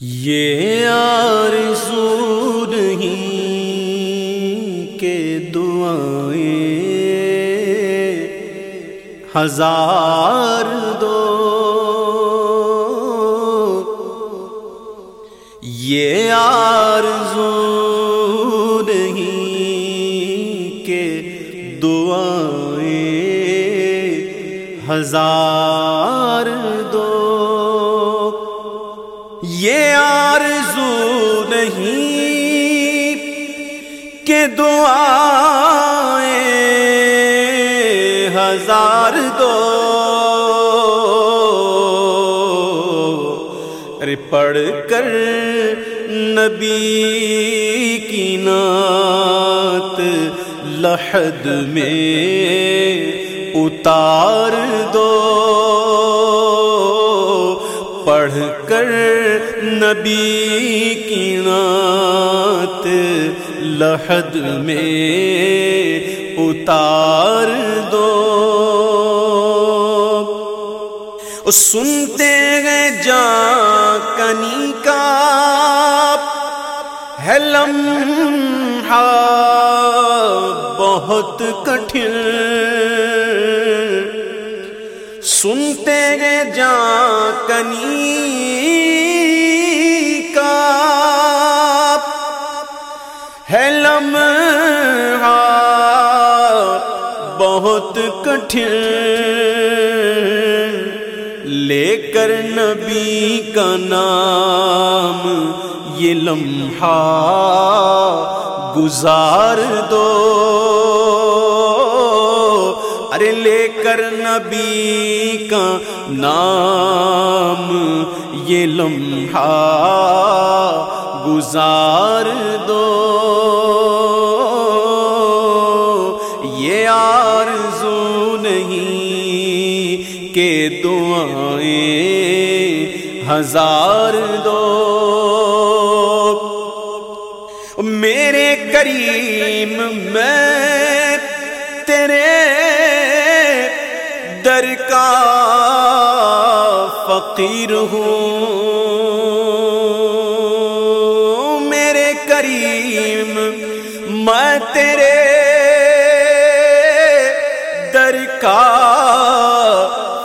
یہ آرزو نہیں کہ دعائیں ہزار دو۔ یہ آرزو نہیں کہ دعائیں ہزار دو۔ کہ دعائیں ہزار دو۔ ارے پڑھ کر نبی کی نعت لحد میں اتار دو۔ پڑھ کر نبی کی نعت لحد میں اتار دو۔ سنتے ہیں جا کنی کا ہے لمحہ بہت کٹھن۔ سنتے ہیں جا کنی ہے لمحہ بہت کٹھن لے کر نبی کا نام یہ لمحہ گزار دو۔ ارے لے کر نبی کا نام یہ لمحہ گزار دو۔ یہ آرزو نہیں کہ دعائیں ہزار دو۔ میرے کریم، میں تیرے در کا فقیر ہوں۔ میں تیرے در کا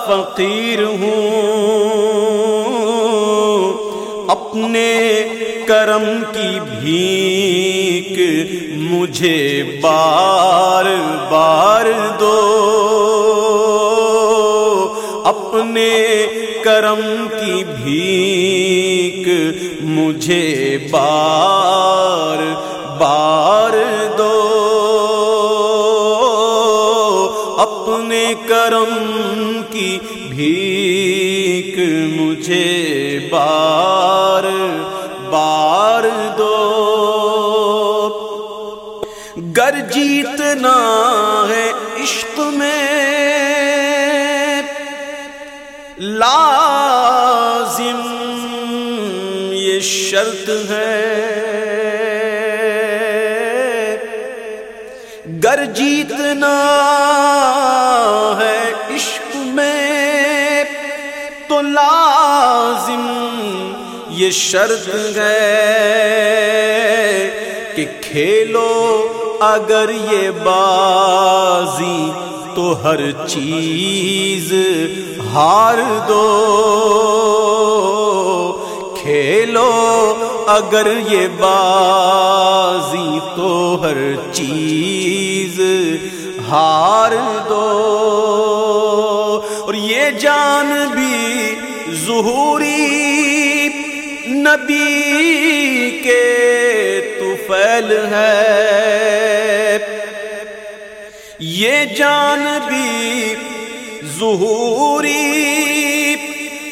فقیر ہوں۔ اپنے کرم کی بھیک مجھے بار بار دو۔ اپنے کرم کی بھیک مجھے بار اپنے کرم کی بھیک مجھے بار بار دو۔ گر جیتنا ہے عشق میں۔ لازم یہ شرط ہے۔ جیتنا ہے عشق میں تو لازم یہ شرط ہے کہ کھیلو اگر یہ بازی تو ہر چیز ہار دو۔ کھیلو اگر یہ بازی تو ہر چیز ہار دو۔ اور یہ جان بھی ظہوری نبی کے توفیل ہے۔ یہ جان بھی ظہوری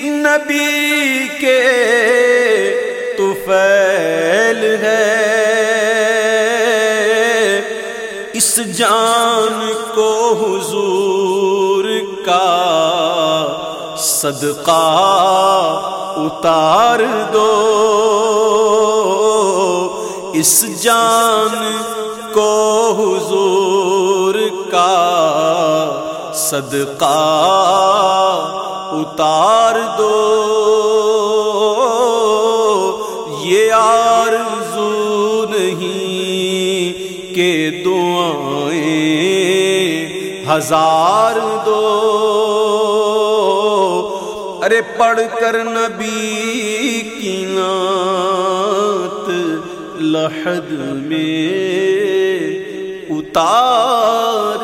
نبی کے توفیل ہے۔ اس جان کو حضور کا صدقہ اتار دو۔ اس جان کو حضور کا صدقہ اتار دو۔ یہ آرزو ہزار دو۔ ارے پڑھ کر نبی کی نعت لحد میں اتار